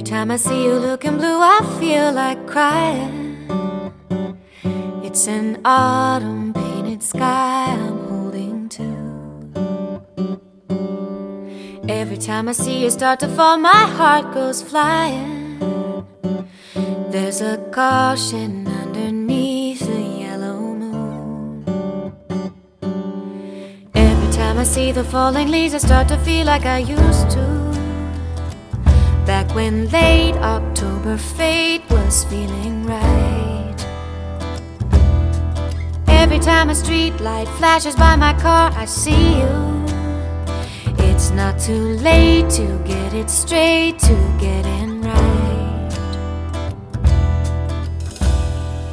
time I see you looking blue, I feel like crying. It's an autumn painted sky I'm holding to. Every time I see you start to fall, my heart goes flying. There's a caution underneath the yellow moon. Every time I see the falling leaves, I start to feel like I used to. Back when late October fate was feeling right. Every time a street light flashes by my car, I see you. It's not too late to get it straight, to get it right.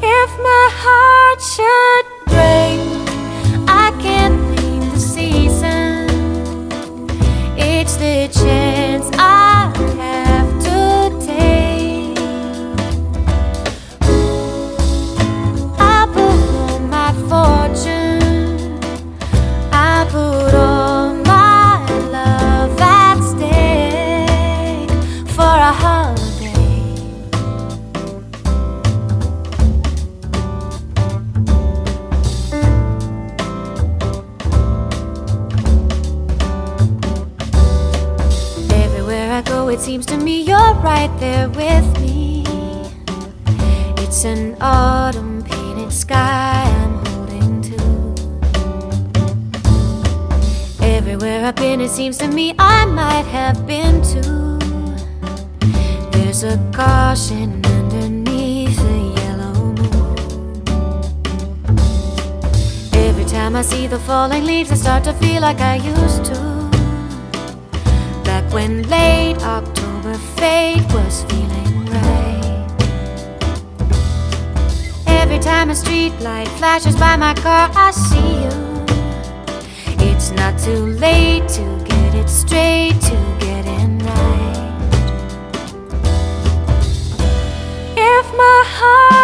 If my heart should break, I can't blame the season. It's the chance I it seems to me you're right there with me. It's an autumn painted sky I'm holding to. Everywhere I've been, it seems to me I might have been too. There's a caution underneath the yellow moon. Every time I see the falling leaves, I start to feel like I used to. When late October fate was feeling right. Every time a street light flashes by my car, I see you. It's not too late to get it straight, to get it right. If my heart